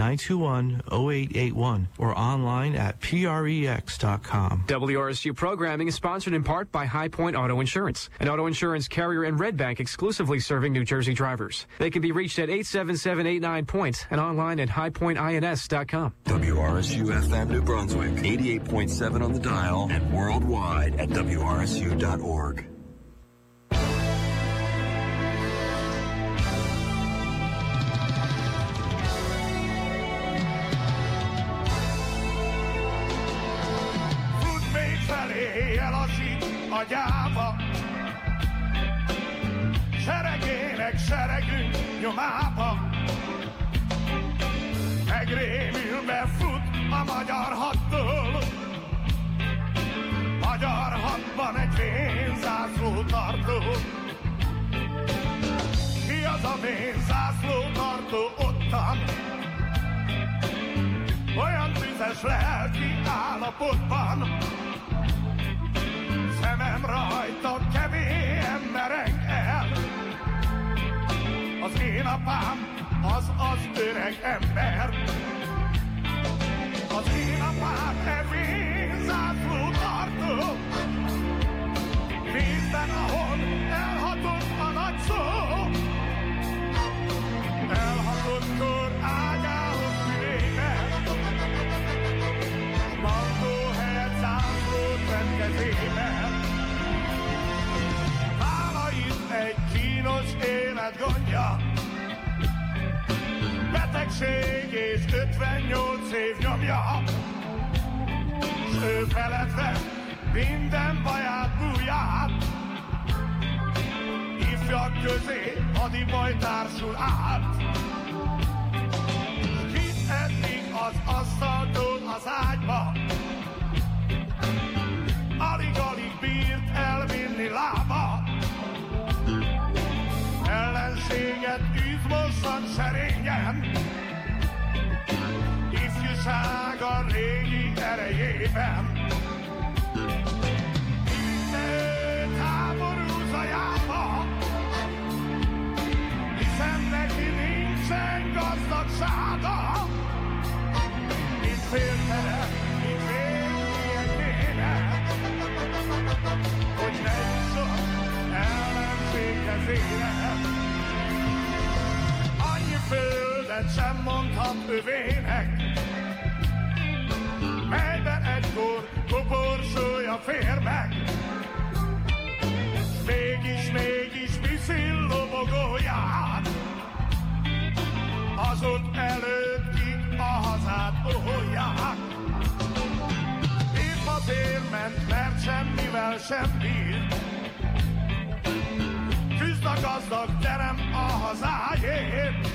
921-0881 or online at prex.com. WRSU programming is sponsored in part by High Point Auto Insurance, an auto insurance carrier in Red Bank exclusively serving New Jersey drivers. They can be reached at 877-89 points and online at highpointins.com. WRSU FM New Brunswick, 88.7 on the dial and worldwide at WRSU.org. elasít a gyáva, Seregének seregünk nyomába, Megrémülve fut a magyar hattól, Magyar hatban egy vénzászló tartó. Ki az a vénzászló tartó ottan? Olyan tüzes lelki állapotban, Szemem rajta kevén mereng el. Az én apám az az öreg ember. Az én apám e vízászló tartó. Vízben, ahol elhatott a nagy szó. Elhatottkor ágyához tűrébe. Mandó helyett zászlót vett. Egy kínos élet gondja, betegség és 58 év nyomja. S ő feledve minden baját, búját, ifjak közé hadibaj társul át. Kit eddig az asztaltól ifjúsága régi erejében. Vitte háború zajába, hiszen neki nincsen gazdagsága, mint féltere, mint félnie kéne, hogy ne jusson ellenség kezére. Annyi földet sem mondhat övének, fér meg. Mégis, mégis viszi lobogóját, azok előtt, kik a hazát óhólják. Épp azért ment, mert semmivel sem bír, küzd a gazdag terem a hazáért.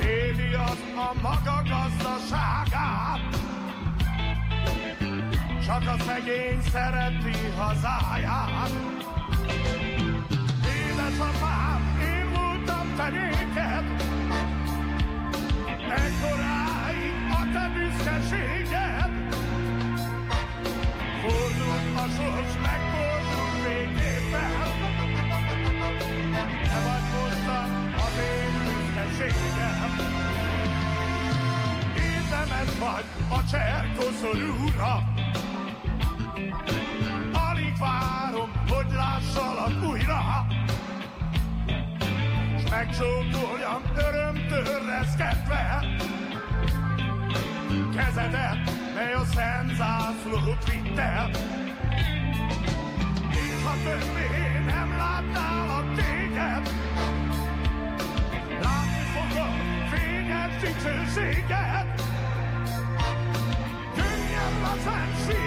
Éli az a maga gazdaságát, csak a szegény szereti hazáját. Édesapám, én voltam te néked, ekkoráig a te büszkeséged. Fordult a sors, megfordult végképpen, te vagy hoztam az én büszkeségem. Érdemes vagy a cserkoszorúra, alig megcsókoljam örömtől reszketve, kezedet, mely a szent zászlót vitt el. És ha többé nem látnálak téged, látni fogom fényed, dicsőséged. Könnyebb a szent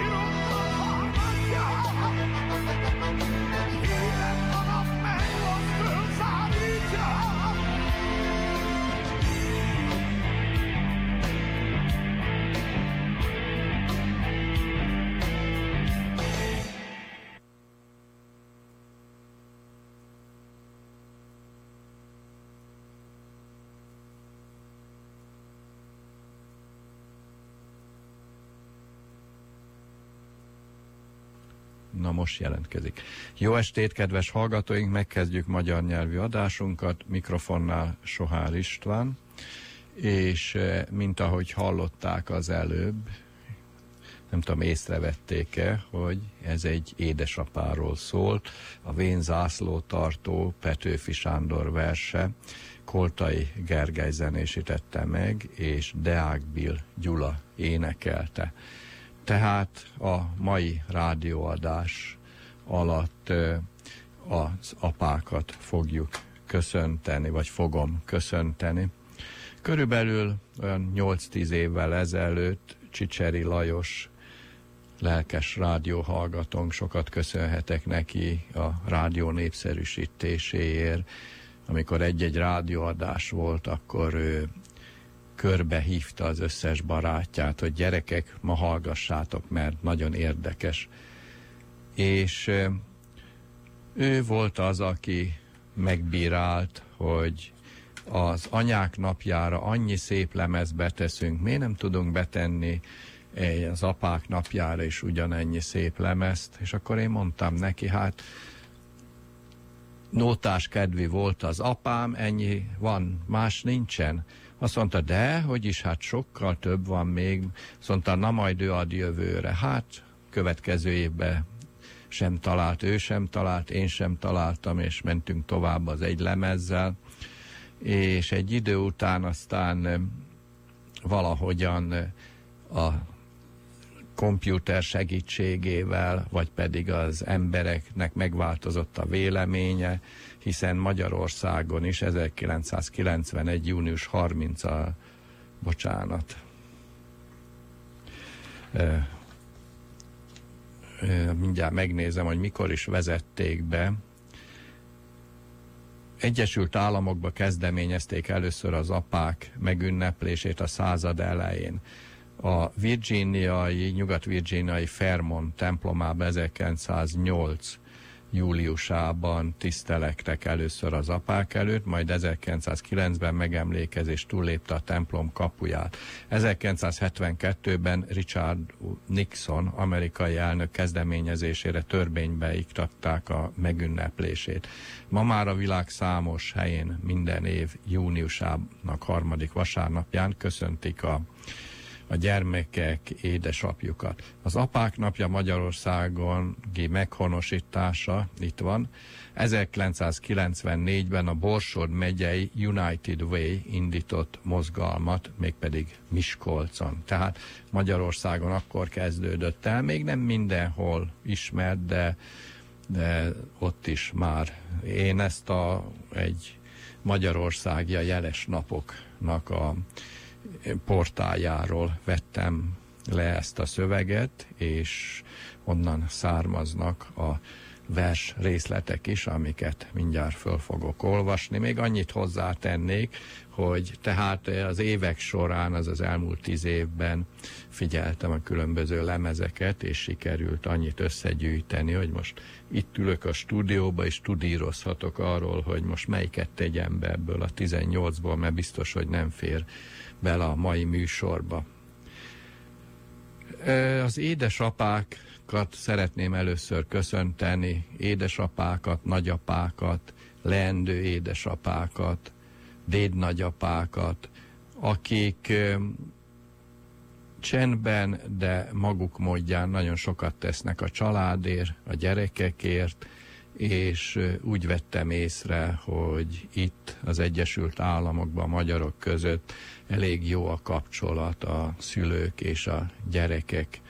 most jelentkezik. Jó estét, kedves hallgatóink! Megkezdjük magyar nyelvű adásunkat. Mikrofonnál Sohár István. és mint ahogy hallották az előbb, nem tudom, észrevették-e, hogy ez egy édesapáról szólt. A Vén zászló tartó Petőfi Sándor verse Koltai Gergely zenésítette meg, és Deák Bill Gyula énekelte. Tehát a mai rádióadás alatt az apákat fogjuk köszönteni, vagy fogom köszönteni. Körülbelül olyan 8-10 évvel ezelőtt Csicseri Lajos lelkes rádióhallgatónk, sokat köszönhetek neki a rádió népszerűsítéséért. Amikor egy-egy rádióadás volt, akkor ő körbe hívta az összes barátját, hogy gyerekek, ma hallgassátok, mert nagyon érdekes. És ő volt az, aki megbírált, hogy az anyák napjára annyi szép lemez beteszünk, miért nem tudunk betenni az apák napjára is ugyanennyi szép lemezt, és akkor én mondtam neki, hát nótás kedvi volt az apám, ennyi van, más nincsen. Azt mondta, de, hogy is, hát sokkal több van még. Azt mondta, na majd ő ad jövőre. Hát, következő évben sem talált, ő sem talált, én sem találtam, és mentünk tovább az egy lemezzel. És egy idő után aztán valahogyan a komputer segítségével, vagy pedig az embereknek megváltozott a véleménye, hiszen Magyarországon is 1991. június 30-a, bocsánat, mindjárt megnézem, hogy mikor is vezették be. Egyesült Államokba kezdeményezték először az apák megünneplését a század elején a virginiai, nyugat-virginiai Fairmont templomában 1908 júliusában tisztelektek először az apák előtt, majd 1909-ben megemlékezés túllépte a templom kapuját. 1972-ben Richard Nixon, amerikai elnök kezdeményezésére törvénybe iktatták a megünneplését. Ma már a világ számos helyén minden év júniusának harmadik vasárnapján köszöntik a a gyermekek édesapjukat. Az apák napja Magyarországon meghonosítása itt van. 1994-ben a Borsod megyei United Way indított mozgalmat, mégpedig Miskolcon. Tehát Magyarországon akkor kezdődött el, még nem mindenhol ismert, de, de ott is már. Én ezt a egy Magyarországi a jeles napoknak a portájáról vettem le ezt a szöveget, és onnan származnak a vers részletek is, amiket mindjárt föl fogok olvasni. Még annyit hozzátennék, hogy tehát az évek során, az az elmúlt tíz évben figyeltem a különböző lemezeket, és sikerült annyit összegyűjteni, hogy most itt ülök a stúdióba, és tudírozhatok arról, hogy most melyiket tegyem be ebből a 18-ból, mert biztos, hogy nem fér bele a mai műsorba. Az édesapákat szeretném először köszönteni, édesapákat, nagyapákat, leendő édesapákat, dédnagyapákat, akik csendben, de maguk módján nagyon sokat tesznek a családért, a gyerekekért, és úgy vettem észre, hogy itt az Egyesült Államokban a magyarok között elég jó a kapcsolat a szülők és a gyerekek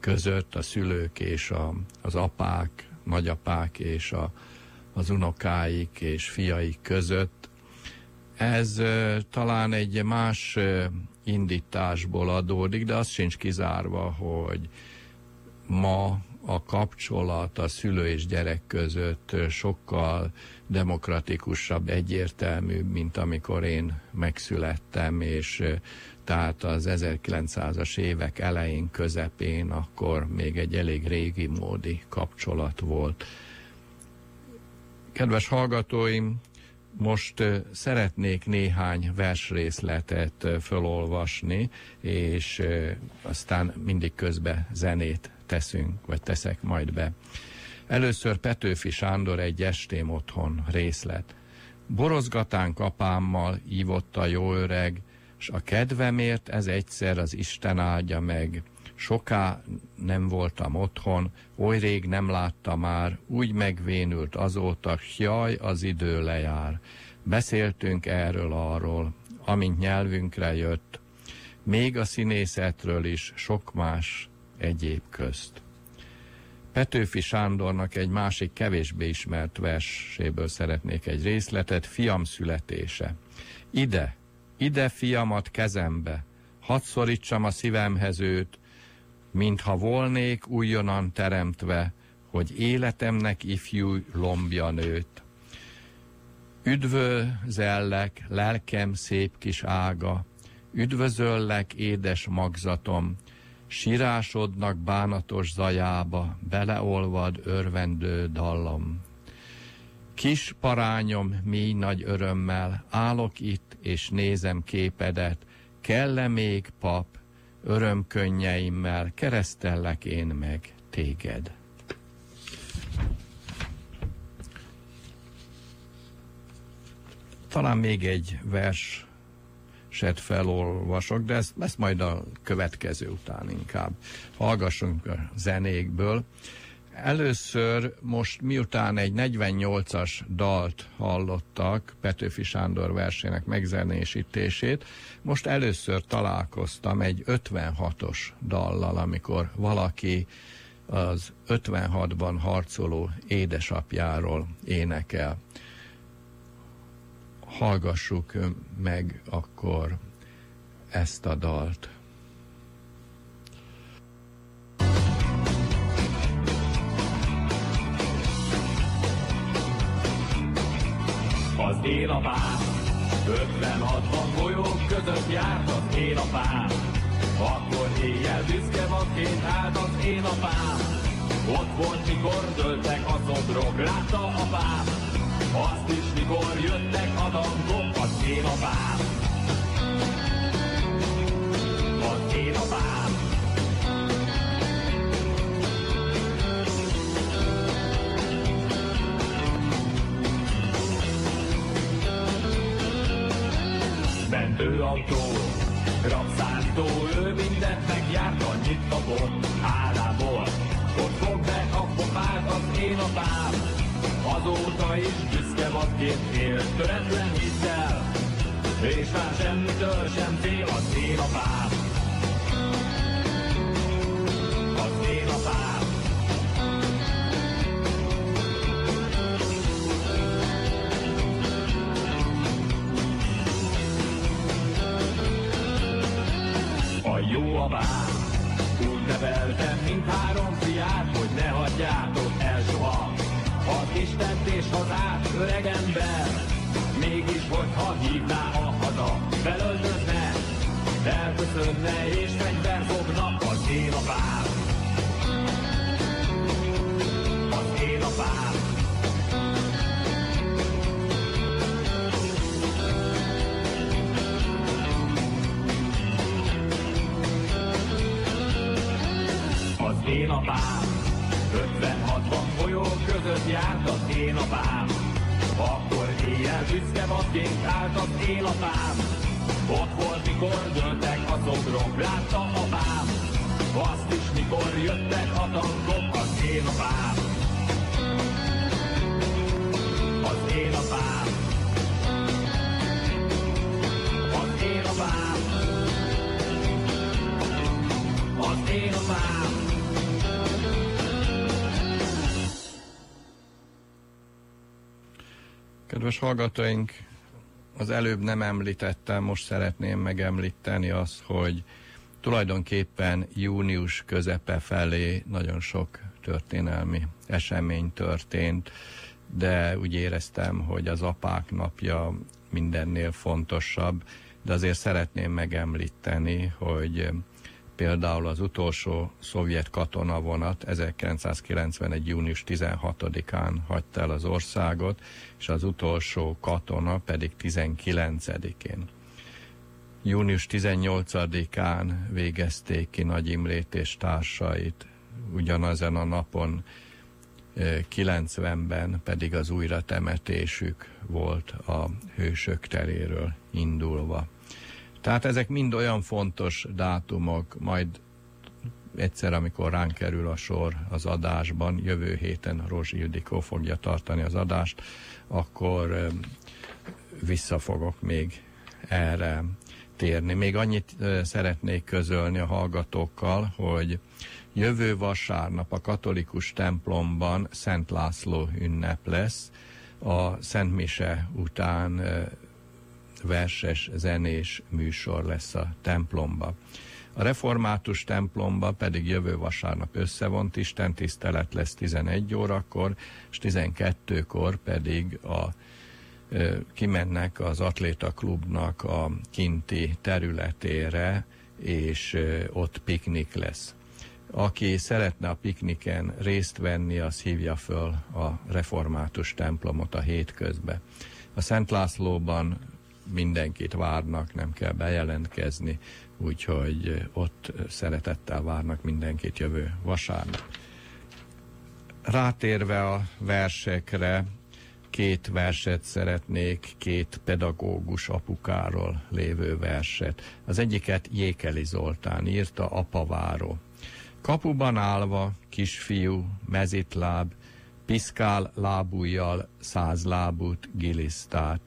között, a szülők és a, az apák, nagyapák és a, az unokáik és fiaik között. Ez talán egy más indításból adódik, de az sincs kizárva, hogy ma a kapcsolat a szülő és gyerek között sokkal demokratikusabb, egyértelmű, mint amikor én megszülettem, és tehát az 1900-as évek elején, közepén, akkor még egy elég régi módi kapcsolat volt. Kedves hallgatóim, most szeretnék néhány versrészletet felolvasni, és aztán mindig közbe zenét teszünk, vagy teszek majd be. Először Petőfi Sándor egy estém otthon részlet. Borozgatánk apámmal ívott a jó öreg, és a kedvemért ez egyszer az Isten áldja meg. Soká nem voltam otthon, oly rég nem látta már, úgy megvénült azóta, jaj, az idő lejár. Beszéltünk erről arról, amint nyelvünkre jött, még a színészetről is sok más egyéb közt. Petőfi Sándornak egy másik kevésbé ismert verséből szeretnék egy részletet, fiam születése. Ide, ide fiamat kezembe, hadd szorítsam a szívemhez őt, mintha volnék újonnan teremtve, hogy életemnek ifjú lombja nőtt. Üdvözellek, lelkem szép kis ága, üdvözöllek, édes magzatom, sírásodnak bánatos zajába, beleolvad örvendő dallam. Kis parányom, mély nagy örömmel, állok itt, és nézem képedet, kell-e még pap, örömkönnyeimmel keresztellek én meg téged. Talán még egy vers set felolvasok, de ezt, ezt majd a következő után inkább. Hallgassunk a zenékből. Először most miután egy 48-as dalt hallottak, Petőfi Sándor versének megzenésítését, most először találkoztam egy 56-os dallal, amikor valaki az 56-ban harcoló édesapjáról énekel hallgassuk meg akkor ezt a dalt. Az én apám, 56 golyók között járt az én apám. Akkor éjjel büszke vakként állt az én apám. Ott volt, mikor döltek a szodrok, látta apám. Azt is, mikor jöttek a tankok, az én apám. Az én apám. Mentőautó, rabszállító, ő mindent megjárt, annyit kapott állából. Ott fog be a pofát az én apám. Azóta is büszke vadként él, töretlen hittel, és már semmitől sem fél apám. Az én apám. A jó apám úgy neveltem, mint három fiát, hogy ne hagyjátok Istent és hazát, öreg ember. Mégis, hogyha hívná a haza, felöltözne, elköszönne és fegyver fogna az én apám. Az én apám. Az én apám. 50-60 folyó között járt az én apám. Akkor éjjel büszke vadként állt az én apám. Ott volt, mikor döntek a szobrok, látta apám. Azt is, mikor jöttek a tankok, az én apám. Az én apám. Az én apám. Az én apám. Kedves hallgatóink, az előbb nem említettem, most szeretném megemlíteni azt, hogy tulajdonképpen június közepe felé nagyon sok történelmi esemény történt, de úgy éreztem, hogy az apák napja mindennél fontosabb, de azért szeretném megemlíteni, hogy Például az utolsó szovjet katonavonat 1991. június 16-án hagyta el az országot, és az utolsó katona pedig 19-én. Június 18-án végezték ki Nagy Imrét és társait, ugyanazen a napon 90-ben pedig az újratemetésük volt a hősök teréről indulva. Tehát ezek mind olyan fontos dátumok, majd egyszer, amikor ránk kerül a sor az adásban, jövő héten Rózsi Judikó fogja tartani az adást, akkor vissza fogok még erre térni. Még annyit szeretnék közölni a hallgatókkal, hogy jövő vasárnap a katolikus templomban Szent László ünnep lesz, a Szent Mise után verses, zenés műsor lesz a templomba. A református templomba pedig jövő vasárnap összevont Isten tisztelet lesz 11 órakor, és 12-kor pedig a kimennek az atléta klubnak a kinti területére, és ott piknik lesz. Aki szeretne a pikniken részt venni, az hívja föl a református templomot a hétközbe. A Szent Lászlóban mindenkit várnak, nem kell bejelentkezni, úgyhogy ott szeretettel várnak mindenkit jövő vasárnap. Rátérve a versekre, két verset szeretnék, két pedagógus apukáról lévő verset. Az egyiket Jékeli Zoltán írta, Apaváró. Kapuban állva, kisfiú, mezitláb, piszkál lábújjal száz lábút gilisztát,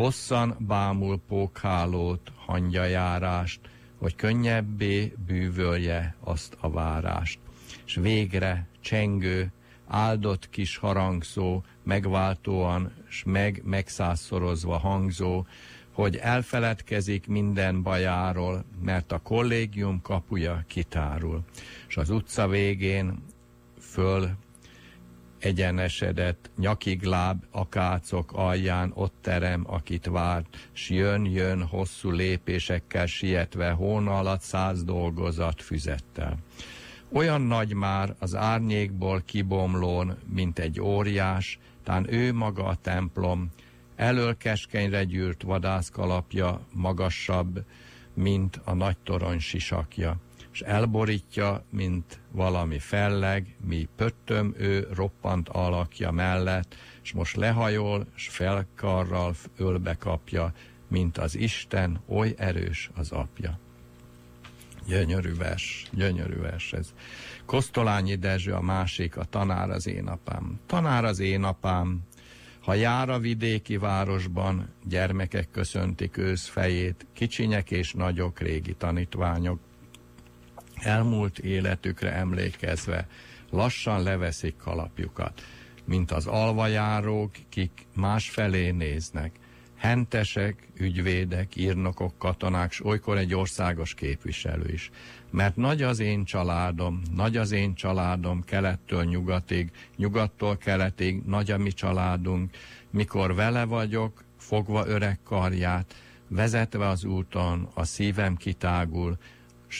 hosszan bámul pókhálót, hangyajárást, hogy könnyebbé bűvölje azt a várást. És végre csengő, áldott kis harangszó, megváltóan, s meg megszázszorozva hangzó, hogy elfeledkezik minden bajáról, mert a kollégium kapuja kitárul, és az utca végén föl egyenesedett, nyakig láb, akácok alján ott terem, akit várt, s jön, jön hosszú lépésekkel sietve, hóna alatt száz dolgozat füzettel. Olyan nagy már az árnyékból kibomlón, mint egy óriás, tán ő maga a templom, elől keskenyre gyűrt vadászkalapja, magasabb, mint a nagy torony sisakja és elborítja, mint valami felleg, mi pöttöm ő roppant alakja mellett, és most lehajol, és felkarral ölbe kapja, mint az Isten, oly erős az apja. Gyönyörű vers, gyönyörű vers ez. Kosztolányi Dezső a másik, a tanár az én apám. Tanár az én apám, ha jár a vidéki városban, gyermekek köszöntik ősz fejét, kicsinyek és nagyok régi tanítványok, elmúlt életükre emlékezve lassan leveszik kalapjukat, mint az alvajárók, kik másfelé néznek, hentesek, ügyvédek, írnokok, katonák, s olykor egy országos képviselő is. Mert nagy az én családom, nagy az én családom, kelettől nyugatig, nyugattól keletig, nagy a mi családunk, mikor vele vagyok, fogva öreg karját, vezetve az úton, a szívem kitágul,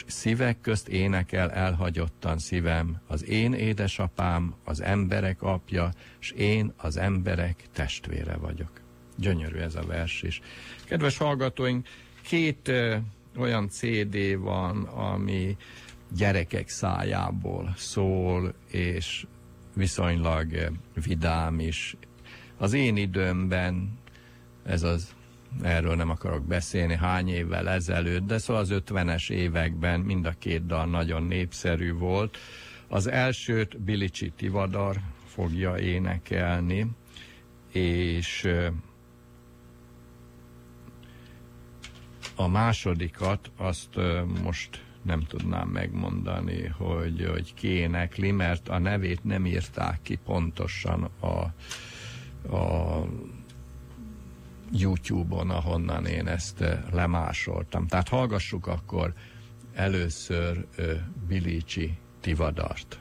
szívek közt énekel elhagyottan szívem, az én édesapám, az emberek apja, s én az emberek testvére vagyok. Gyönyörű ez a vers is. Kedves hallgatóink, két ö, olyan CD van, ami gyerekek szájából szól, és viszonylag vidám is. Az én időmben ez az erről nem akarok beszélni, hány évvel ezelőtt, de szóval az 50-es években mind a két dal nagyon népszerű volt. Az elsőt Bilicsi Tivadar fogja énekelni, és a másodikat azt most nem tudnám megmondani, hogy, hogy ki énekli, mert a nevét nem írták ki pontosan a, a YouTube-on, ahonnan én ezt lemásoltam. Tehát hallgassuk akkor először Bilicsi Tivadart.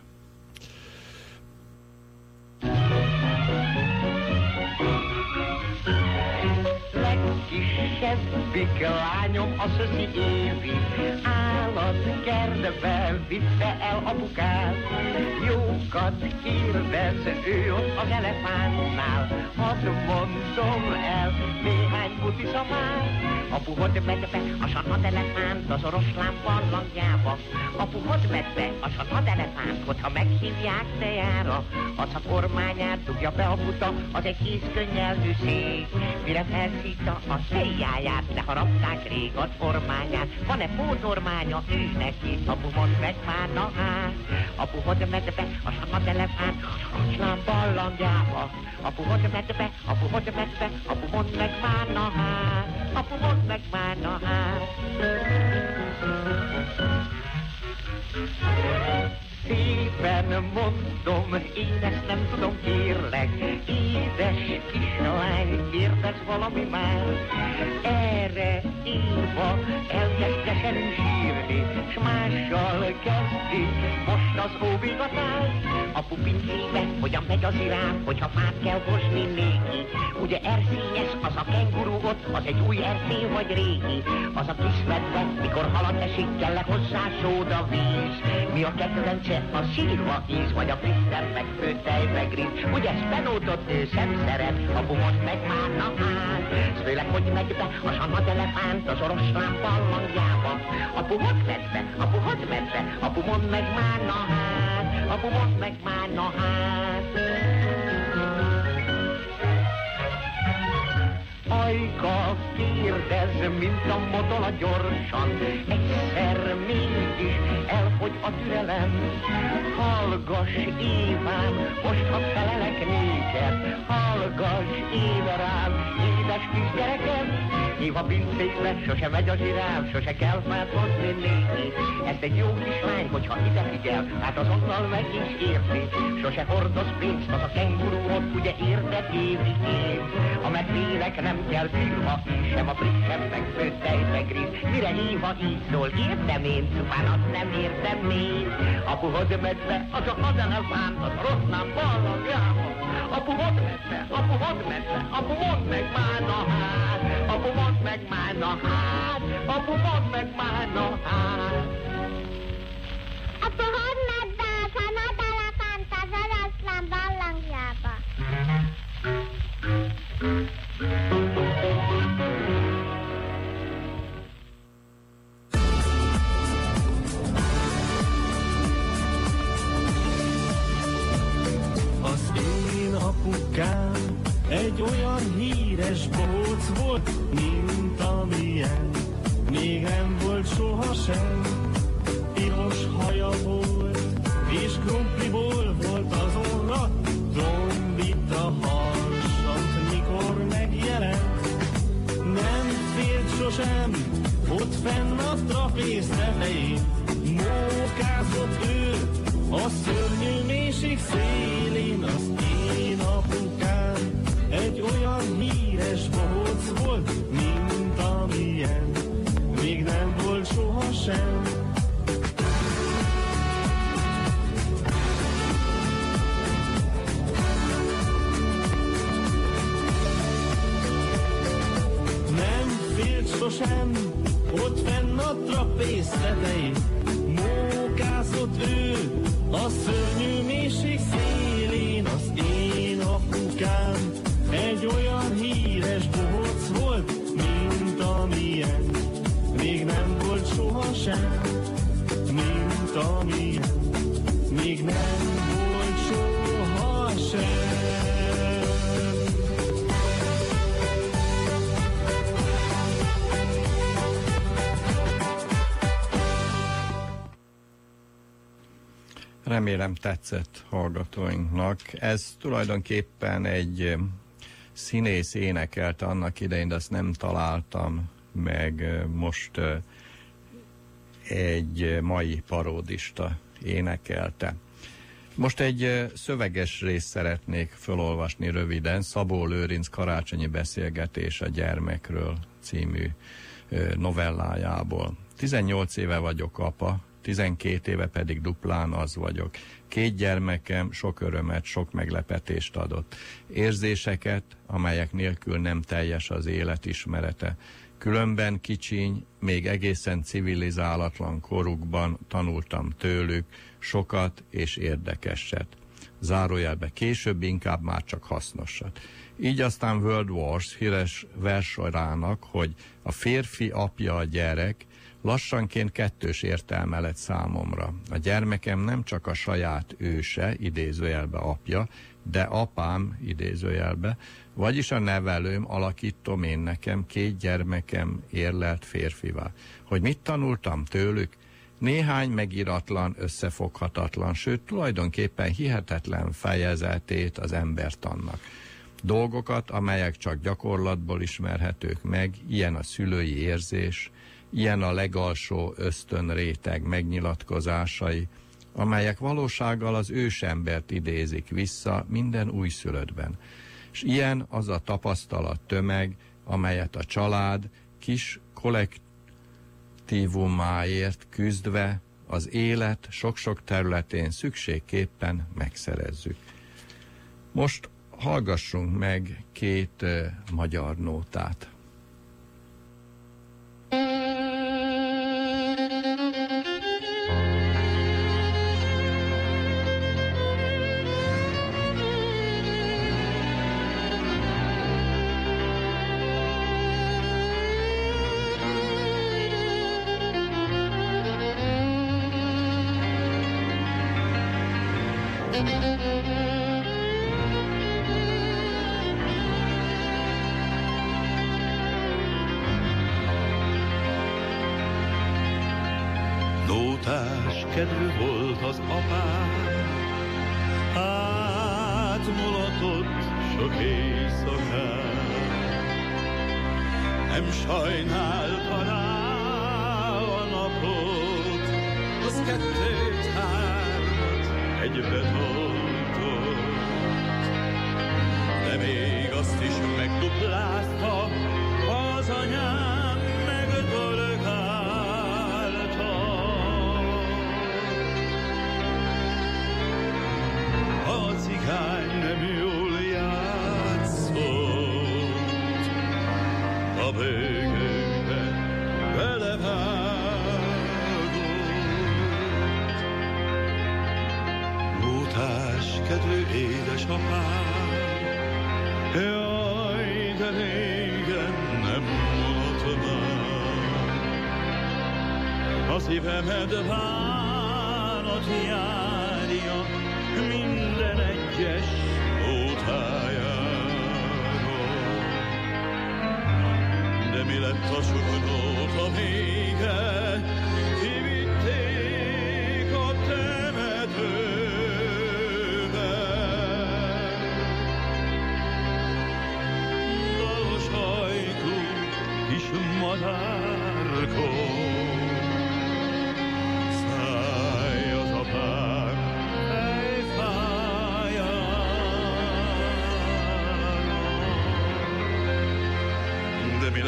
Legkisebbik lányom a szöszi évi, állatkertbe vitte el apukát. Jókat kérdez ő ott az elefántnál, hadd mondom el, néhány buti szamát. Apu, hogy megy be a sanad elefánt az oroszlán barlangjába? Apu, hogy megy be a sanad elefánt, hogyha meghívják tejára? Az a kormányát dugja be a buta, az egy kis könnyelmű szék. Mire felszítta a fejjáját, de harapták rég az ormányát. Van-e pótormánya ő neki, apu mondd meg már, na hát. Apu hogy medve, a sama elefánt, kocsnám ballangjába. Apu hogy medve, apu hogy medve, apu mondd meg már, na hát. Apu mondd meg már, na hát. Szépen mondom, én ezt nem tudom, kérlek. Édes kislány, kérdez valami már. Erre Éva elkezd keserű sírni, s mással kezdi most az óvigatás. Apu pincébe, hogyan megy az irány, hogyha fát kell hozni néki. Ugye erszényes az a kenguru ott, az egy új erszény vagy régi. Az a kis medve, mikor halat esik, kell -e hozzá sóda víz. Mi a kedvence, a sírva íz, vagy a frisszen meg főtej meg rizs. Ugye spenótot ő sem szeret, a bumot meg már na hát. Főleg, hogy megy be a sanat elefánt az oroszlán hogy megy be, apu, hogy megy be, apu, mondd meg már na hát. Apu, mondd meg már na hát. Ajka kérdez, mint a motola gyorsan, egyszer mégis elfogy a türelem. Hallgass, Évám, most ha felelek néked, hallgass, Éve rám, édes kisgyerekem. Éva pincébe sose megy a zsiráv, sose kell fát hozni néki. Ez egy jó kislány, hogyha ide figyel, hát azonnal meg is érti. Sose hordoz pénzt, az a kenguru ott, ugye érted évi év. A medvének nem kell firma, sem a frissen meg főtej meg rizs. Mire Éva így szól, értem én, csupán azt nem értem én. Apu, hogy medve, az a hadelefán, az a rossz nem ballagjába. Apu, hogy medve, apu, hogy medve, apu, mondd meg már na hát. Apu, mondd meg már na hát. Apu, mondd meg már na hát. Apu, hogy megy be a sanat elefánt az oroszlán? Az én apukám egy olyan híres bohóc volt, mint amilyen még nem volt sohasem. Piros haja volt, és krumpliból volt az orra, trombita harsant, mikor megjelent. Nem félt sosem, ott fenn a trapéz tetején, mókázott ő, a szörnyű mélység szélén sohasem. Nem félt sosem, ott fenn a trapéz tetején, mókázott ő, a szörnyű mélység szélén Remélem tetszett hallgatóinknak. Ez tulajdonképpen egy eh, színész énekelte annak idején, de azt nem találtam meg eh, most eh, egy eh, mai paródista énekelte. Most egy eh, szöveges részt szeretnék felolvasni röviden. Szabó Lőrinc karácsonyi beszélgetés a gyermekről című novellájából. 18 éve vagyok apa, 12 éve pedig duplán az vagyok. Két gyermekem sok örömet, sok meglepetést adott. Érzéseket, amelyek nélkül nem teljes az élet ismerete. Különben kicsiny, még egészen civilizálatlan korukban tanultam tőlük sokat és érdekeset. Zárójelbe később inkább már csak hasznosat. Így aztán World Wars híres versorának, hogy a férfi apja a gyerek, lassanként kettős értelme lett számomra. A gyermekem nem csak a saját őse, idézőjelbe apja, de apám idézőjelbe, vagyis a nevelőm alakítom én nekem két gyermekem érlelt férfivá. Hogy mit tanultam tőlük? Néhány megíratlan, összefoghatatlan, sőt tulajdonképpen hihetetlen fejezetét az embertannak. Dolgokat, amelyek csak gyakorlatból ismerhetők meg, ilyen a szülői érzés, ilyen a legalsó ösztönréteg megnyilatkozásai, amelyek valósággal az ősembert idézik vissza minden újszülöttben. És ilyen az a tapasztalat tömeg, amelyet a család kis kollektívumáért küzdve az élet sok-sok területén szükségképpen megszerezzük. Most hallgassunk meg két magyar nótát. A bőgőbe belevágott. Mútás kedvű édesapám, jaj, de régen nem maradt már. A szívemet bánat járja minden egyes ótájáról. Mi lett a sok nóta vége?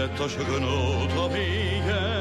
Lett a sögönót a vége?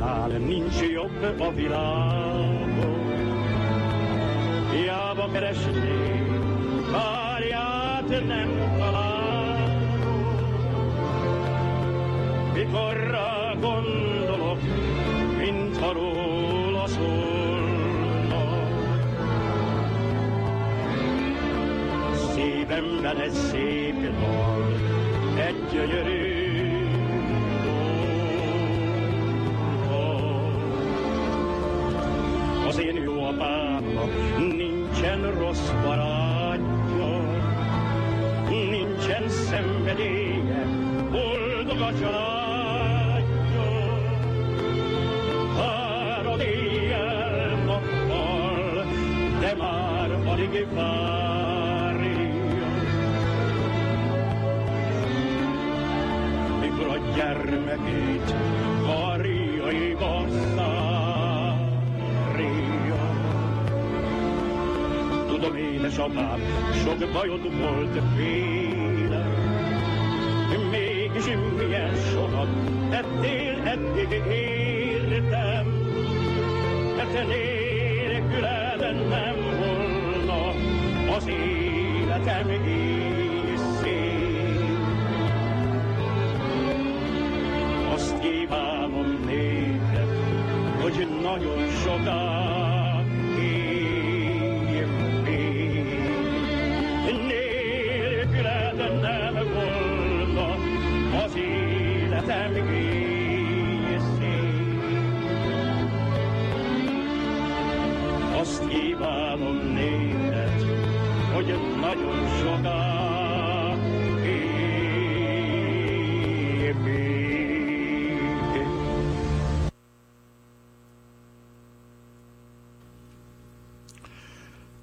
Apámnál nincs jobb a világon. Hiába keresnék, párját nem találom. Mikor gondolok, mintha róla szólna. Szívemben egy szép dal, egy gyönyörű rossz barátja, nincsen szenvedélye, boldog a családja. Várod éjjel nappal, de már alig várja. Mikor a gyermekét Tudom, édesapám, sok bajod volt féle, mégis milyen sokat tettél eddig értem, mert nélküled nem volna az életem éjszén. Azt kívánom néked, hogy nagyon soká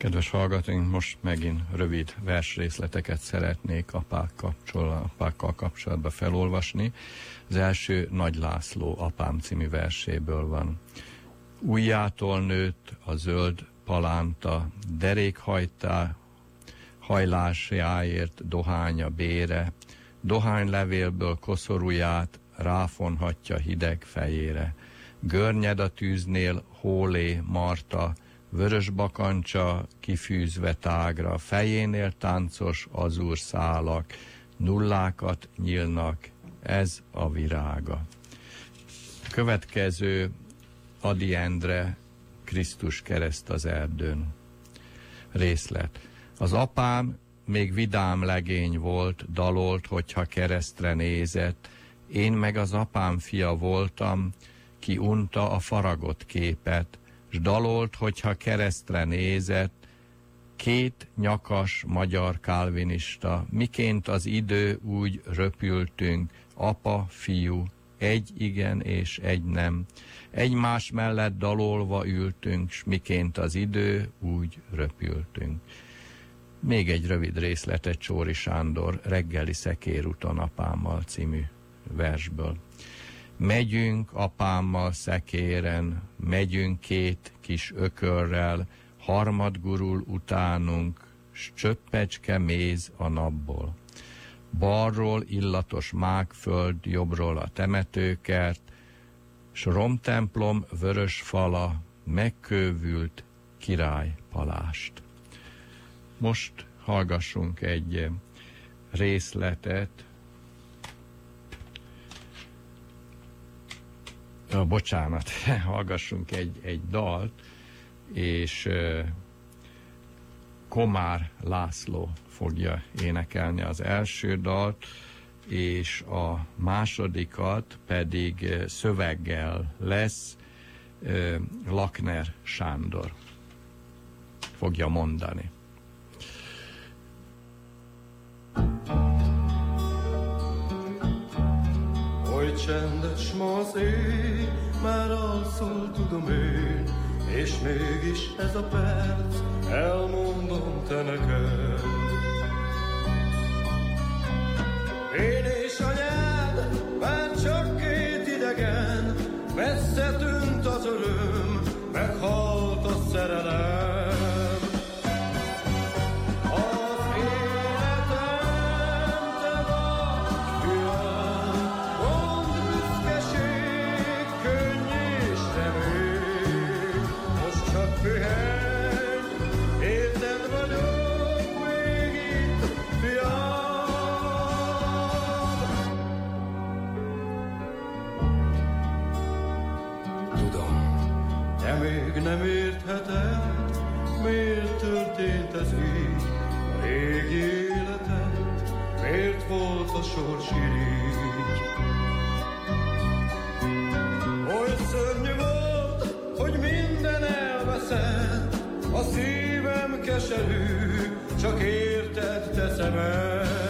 Kedves hallgatóink, most megint rövid versrészleteket szeretnék apák kapcsol, apákkal kapcsolatban felolvasni. Az első Nagy László apám című verséből van. Újjától nőtt a zöld palánta, derékhajtá, hajlásjáért dohánya bére, dohánylevélből koszorúját ráfonhatja hideg fejére. Görnyed a tűznél hólé Marta, vörös bakancsa kifűzve tágra, fejénél táncos azúr szálak, nullákat nyílnak, ez a virága. Következő Adi Endre, Krisztus kereszt az erdőn. Részlet. Az apám még vidám legény volt, dalolt, hogyha keresztre nézett, én meg az apám fia voltam, ki unta a faragott képet, s dalolt, hogyha keresztre nézett, két nyakas magyar kálvinista, miként az idő úgy röpültünk, apa, fiú, egy igen és egy nem. Egymás mellett dalolva ültünk, s miként az idő úgy röpültünk. Még egy rövid részletet Csóri Sándor reggeli szekérúton apámmal című versből. Megyünk apámmal szekéren, megyünk két kis ökörrel, harmad gurul utánunk, s csöppecske méz a napból. Balról illatos mágföld, jobbról a temetőkert, s romtemplom vörös fala, megkővült királypalást. Most hallgassunk egy részletet Ö, bocsánat, hallgassunk egy, egy dalt, és Komár László fogja énekelni az első dalt, és a másodikat pedig szöveggel lesz Lakner Sándor fogja mondani. Csendes ma az éj, már alszol tudom én, és mégis ez a perc, elmondom te neked. Én és anyád, már csak két idegen, messze tűnt így a régi életed, miért volt a sors irigy. Oly szörnyű volt, hogy minden elveszett, a szívem keserű, csak érted teszem ezt.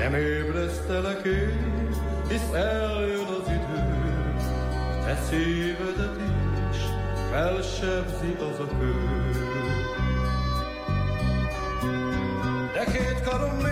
Nem ébresztelek én, hisz eljön az idő, te szívedet is felsebzi az a kő. De akarom még,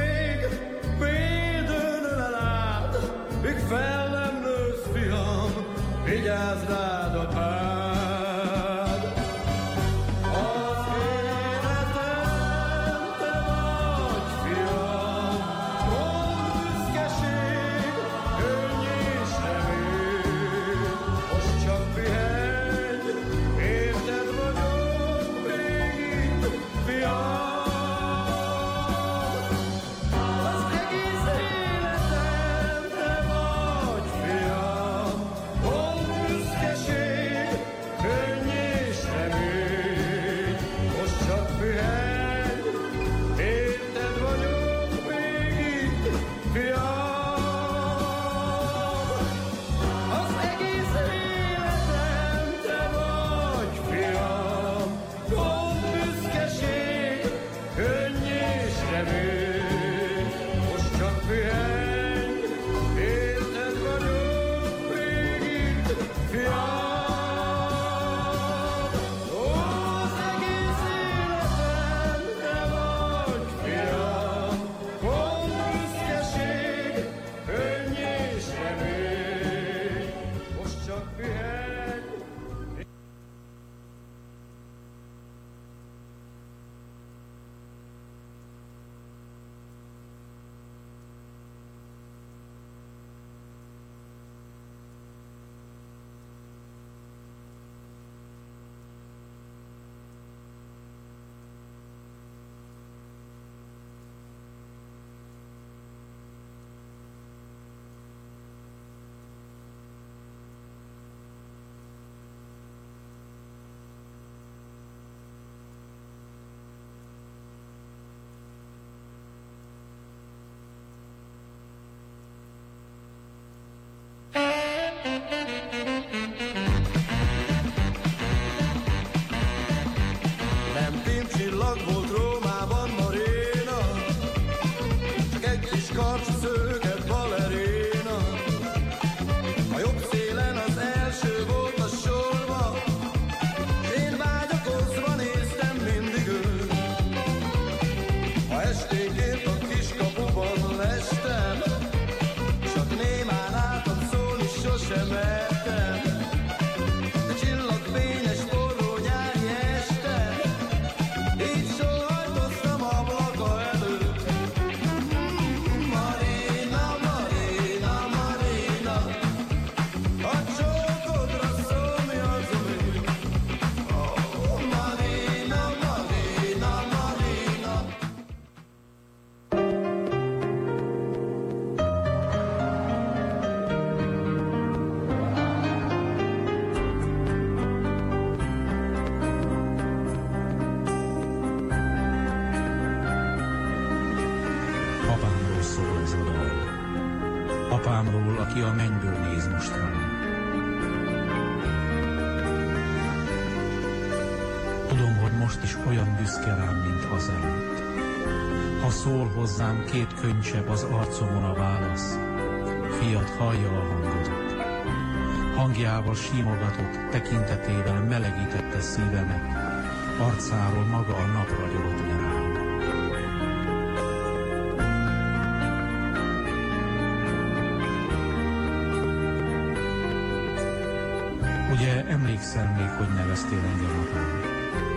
Nem filmcsillag volt Rómában az arcomon a válasz, fiat hallja a hangodat. Hangjával simogatott, tekintetével melegítette szívemet, arcáról maga a nap ragyogott le rám. Ugye emlékszel még, hogy neveztél engem apám?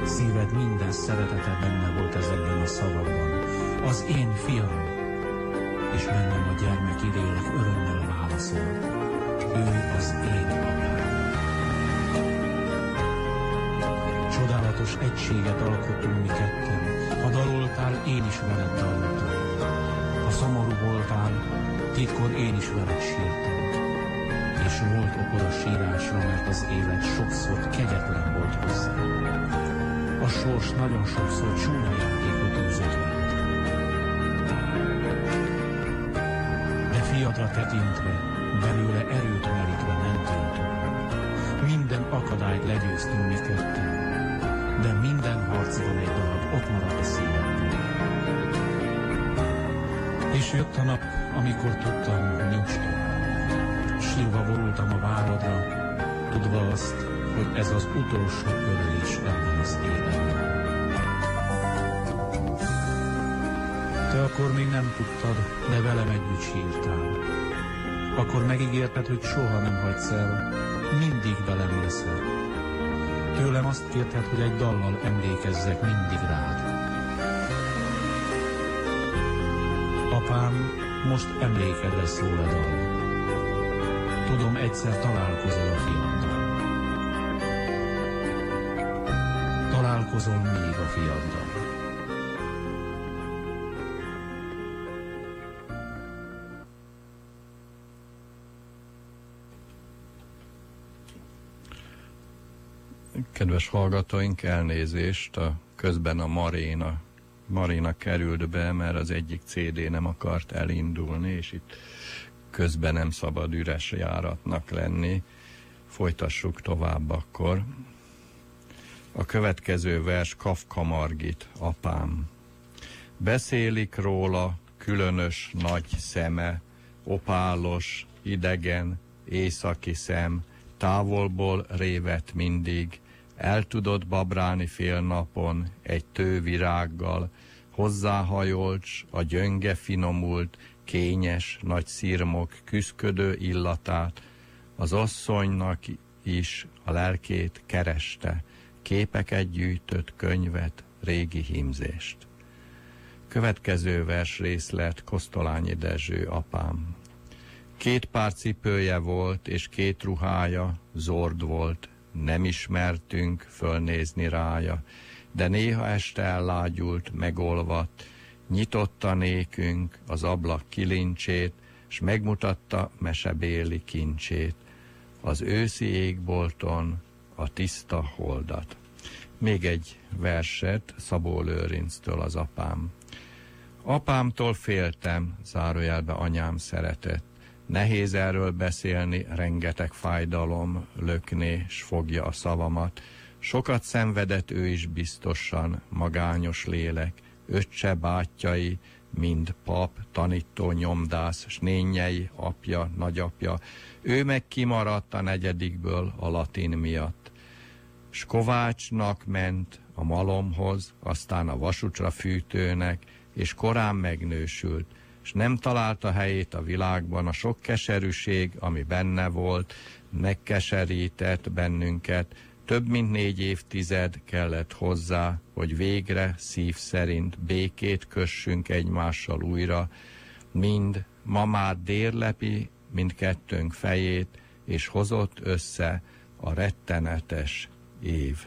Szíved minden szeretete benne volt ezekben a szavakban. Az én fiam. És bennem a gyermek idélek örömmel válaszol. Ő az én apám. Csodálatos egységet alkottunk mi ketten. Ha daloltál, én is veled daloltam. Ha szomorú voltál, titkon én is veled sírtam és volt okod a sírásra, mert az élet sokszor kegyetlen volt hozzá. A sors nagyon sokszor csúnya játékot űzött fiadra tekintve, belőle erőt merítve mentünk. Minden akadályt legyőztünk mi ketten, de minden harcban egy darab ott marad a szívemben. És jött a nap, amikor tudtam, nincs tovább. Sírva borultam a várodra, tudva azt, hogy ez az utolsó ölelés ebben az életben. Te akkor még nem tudtad, de velem együtt sírtál. Akkor megígérted, hogy soha nem hagysz el, mindig velem leszel. Tőlem azt kérted, hogy egy dallal emlékezzek mindig rád. Apám, most emlékedre szól a dal. Tudom, egyszer találkozol a fiaddal. Találkozol még a fiaddal. Kedves hallgatóink, elnézést, a, közben a Maréna, Maréna került be, mert az egyik CD nem akart elindulni, és itt közben nem szabad üres járatnak lenni. Folytassuk tovább akkor. A következő vers Kafka Margit, apám. Beszélik róla különös nagy szeme, opálos, idegen, északi szem, távolból révet mindig, el tudod babrálni fél napon egy tővirággal, hozzáhajolcs a gyönge finomult, kényes, nagy szirmok küszködő illatát, az asszonynak is a lelkét kereste, képeket gyűjtött könyvet, régi hímzést. Következő vers részlet Kosztolányi Dezső apám. Két pár cipője volt, és két ruhája, zord volt, nem ismertünk fölnézni rája, de néha este ellágyult, megolvadt, nyitotta nékünk az ablak kilincsét, s megmutatta mesebéli kincsét, az őszi égbolton a tiszta holdat. Még egy verset Szabó Lőrinctől az apám. Apámtól féltem, zárójelbe anyám szeretett. Nehéz erről beszélni, rengeteg fájdalom lökné, s fogja a szavamat. Sokat szenvedett ő is biztosan, magányos lélek, öccse bátyai, mind pap, tanító, nyomdász, s nényei, apja, nagyapja. Ő meg kimaradt a negyedikből a latin miatt. S Kovácsnak ment a malomhoz, aztán a vasutra fűtőnek, és korán megnősült, és nem találta helyét a világban a sok keserűség, ami benne volt, megkeserített bennünket, több mint négy évtized kellett hozzá, hogy végre szív szerint békét kössünk egymással újra, mind ma már dérlepi mindkettőnk fejét, és hozott össze a rettenetes év.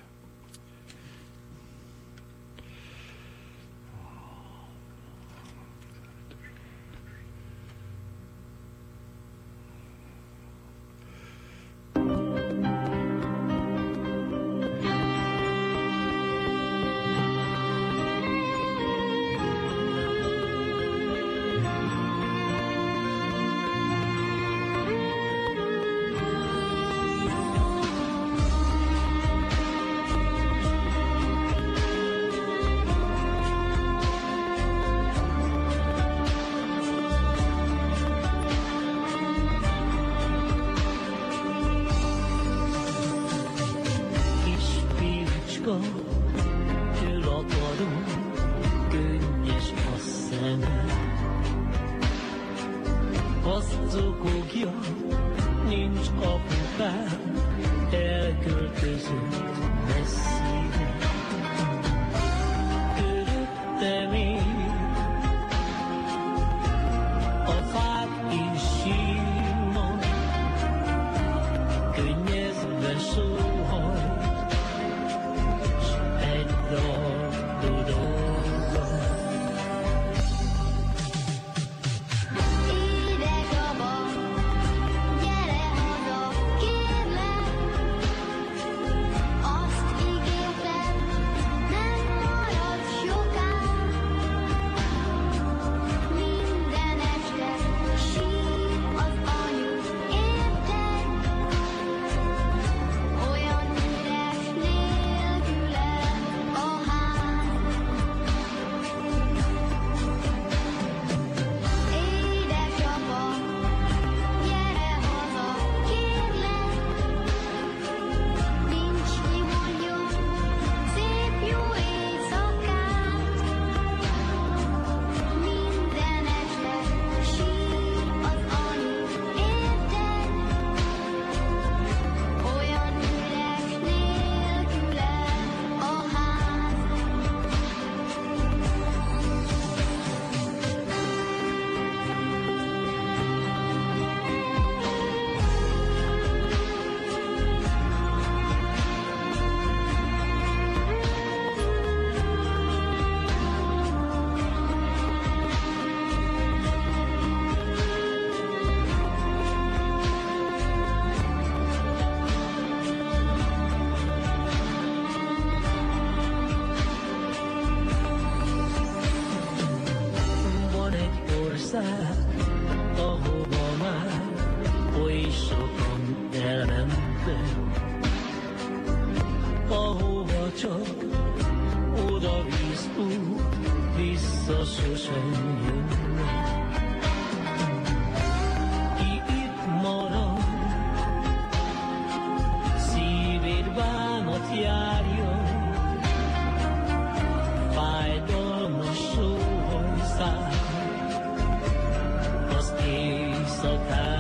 so proud.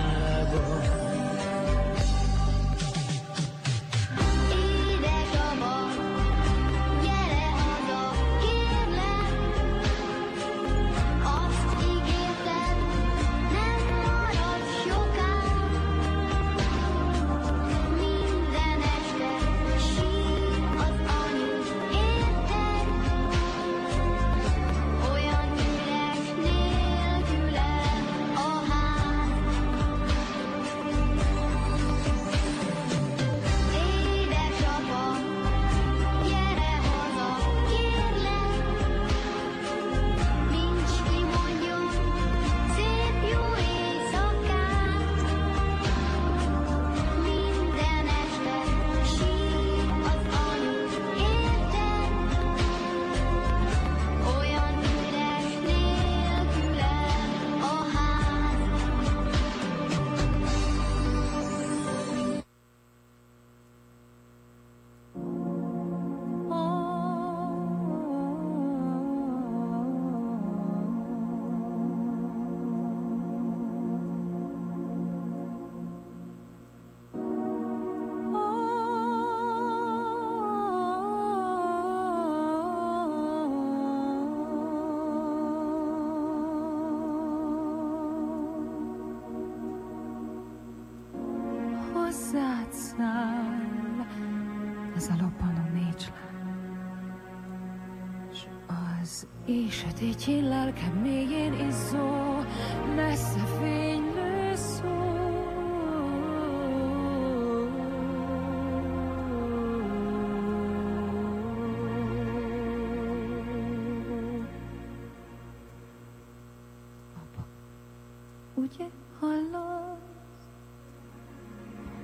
Éjsötétjén lelkem mélyén izzó, messze fénylő szó. Apa, ugye hallasz?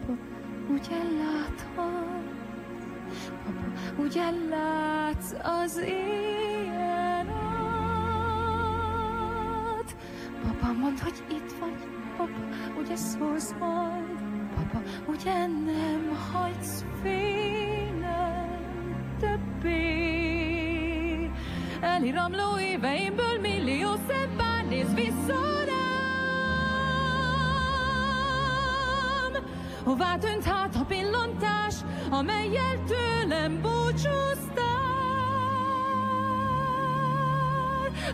Papa, ugye látod? Papa, ugye látsz az éjjel Papa, mondd, hogy itt vagy. Papa, ugye szólsz majd? Papa, ugye nem hagysz félnem többé? Eliramló éveimből millió szebb néz vissza rám. Hová tűnt hát a pillantás, amelyel tőlem búcsúztál?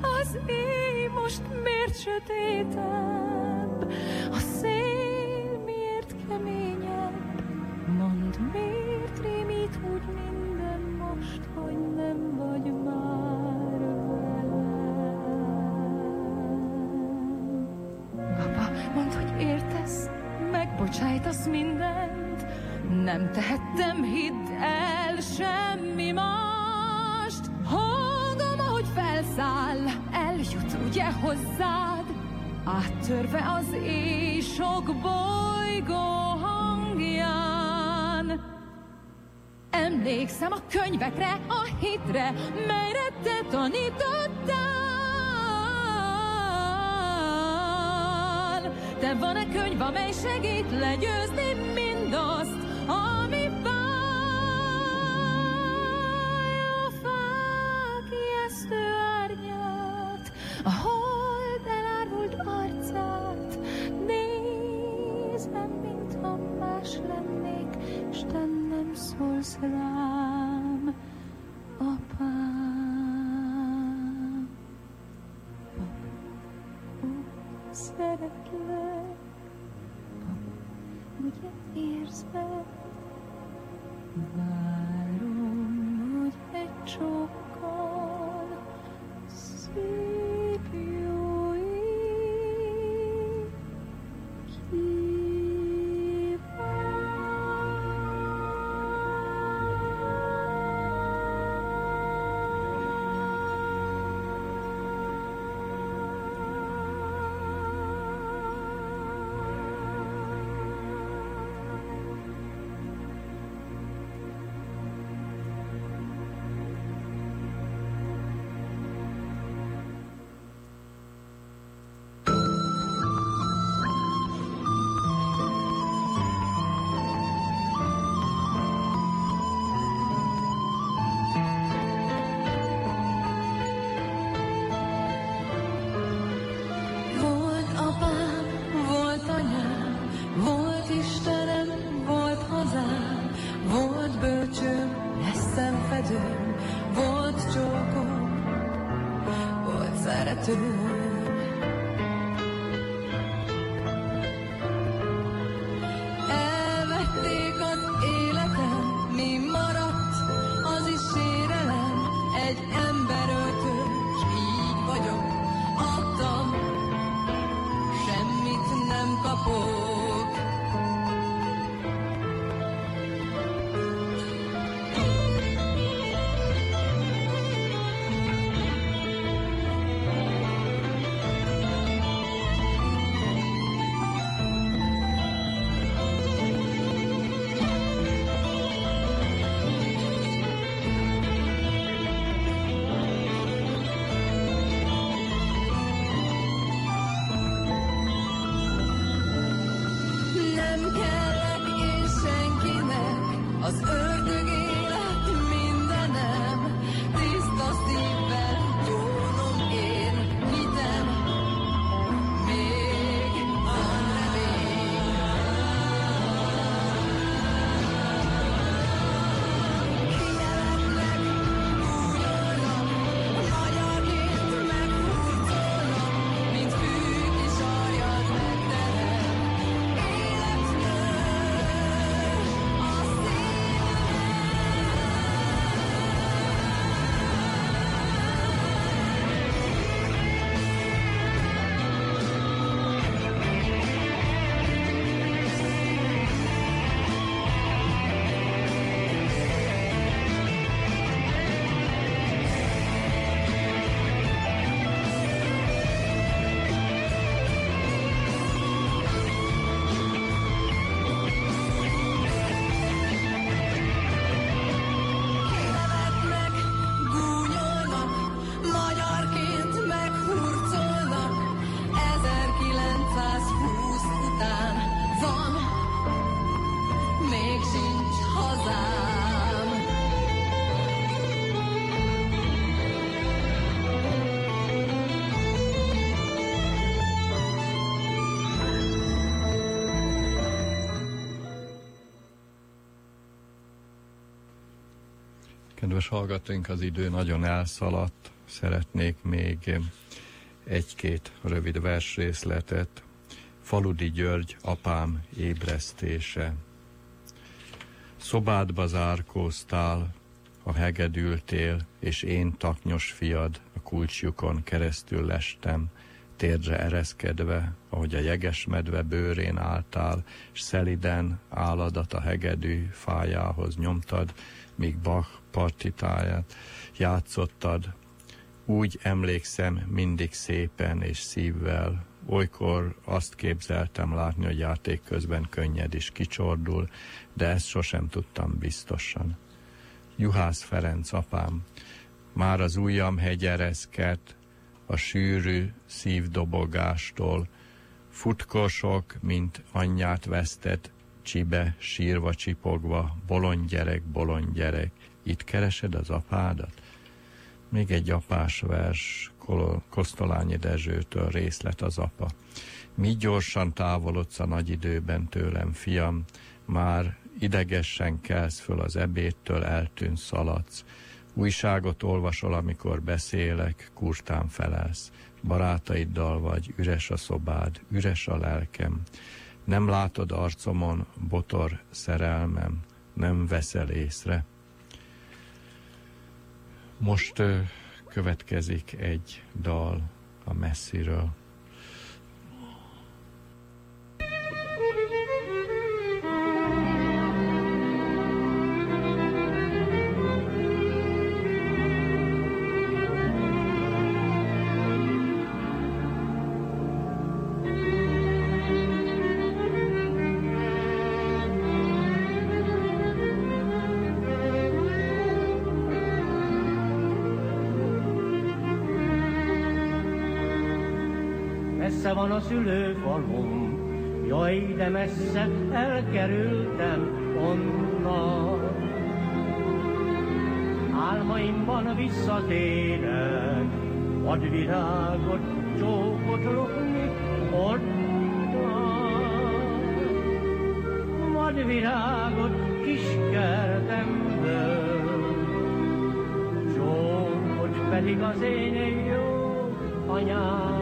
Az éj most miért sötétebb? Hozzád, áttörve az éj sok bolygó hangján. Emlékszem a könyvekre, a hitre, melyre te tanítottál. Te van-e könyv, amely segít legyőzni Várom, hogy egy csókkal Kedves hallgatóink, az idő nagyon elszaladt. Szeretnék még egy-két rövid versrészletet. Faludi György, apám ébresztése. Szobádba zárkóztál, ha hegedültél, és én taknyos fiad a kulcsjukon keresztül lestem, térdre ereszkedve, ahogy a jeges medve bőrén álltál, s szeliden álladat a hegedű fájához nyomtad, míg Bach partitáját játszottad. Úgy emlékszem mindig szépen és szívvel, olykor azt képzeltem látni, hogy játék közben könnyed is kicsordul, de ezt sosem tudtam biztosan. Juhász Ferenc apám, már az ujjam hegyereszket, a sűrű szívdobogástól, futkosok, mint anyját vesztett, csibe, sírva csipogva, bolond gyerek, bolond gyerek, itt keresed az apádat? Még egy apás vers, Kosztolányi Dezsőtől részlet az apa. Mi gyorsan távolodsz a nagy időben tőlem, fiam, már idegesen kelsz föl az ebédtől, eltűnsz, szaladsz. Újságot olvasol, amikor beszélek, kurtán felelsz. Barátaiddal vagy, üres a szobád, üres a lelkem. Nem látod arcomon botor szerelmem, nem veszel észre. Most következik egy dal a messziről. Messze van a szülőfalum, jaj, de messze elkerültem onnan. Álmaimban visszatérek, vadvirágot, csókot lopni onnan. Vadvirágot kis kertemből, csókot pedig az én jó anyámtól.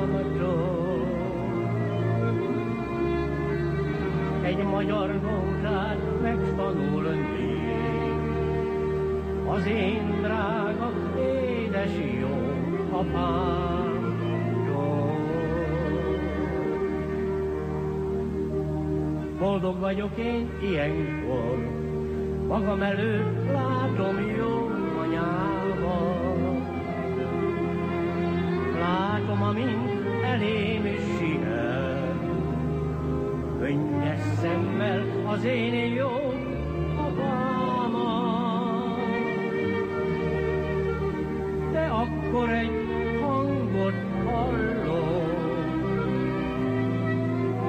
Egy magyar nótát megtanulni, az én drága édes jó apám. Boldog vagyok én ilyenkor, magam előtt látom jó az én jó apámat. De akkor egy hangot hallok,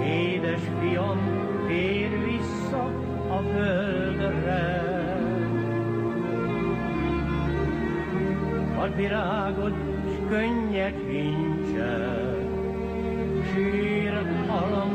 édes fiam, tér vissza a földre. Ad virágot, s könnyet hincset, sír kön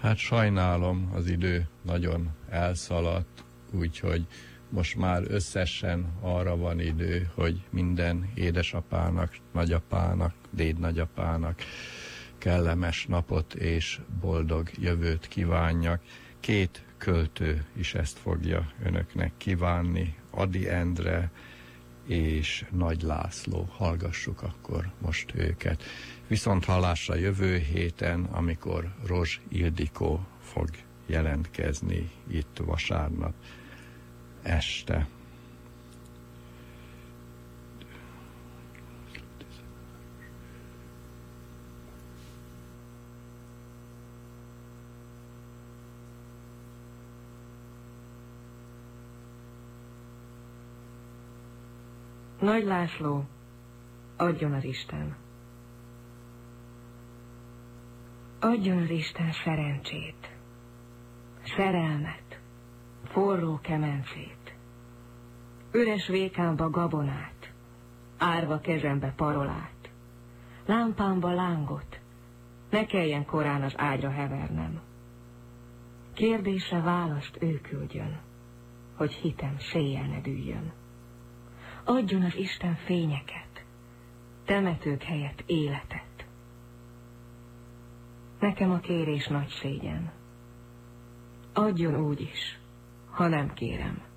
Hát sajnálom, az idő nagyon elszaladt, úgyhogy most már összesen arra van idő, hogy minden édesapának, nagyapának, dédnagyapának kellemes napot és boldog jövőt kívánjak. Két költő is ezt fogja önöknek kívánni, Adi Endre és Nagy László. Hallgassuk akkor most őket. Viszont hallásra jövő héten, amikor Rozs Ildikó fog jelentkezni itt vasárnap este. Nagy László, adjon az Isten. Adjon az Isten szerencsét, szerelmet, forró kemencét, üres vékámba gabonát, árva kezembe parolát, lámpámba lángot, ne kelljen korán az ágyra hevernem. Kérdésre választ ő küldjön, hogy hitem széjjel ne dűljön. Adjon az Isten fényeket, temetők helyett életet. Nekem a kérés nagy szégyen. Adjon úgy is, ha nem kérem.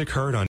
Music heard on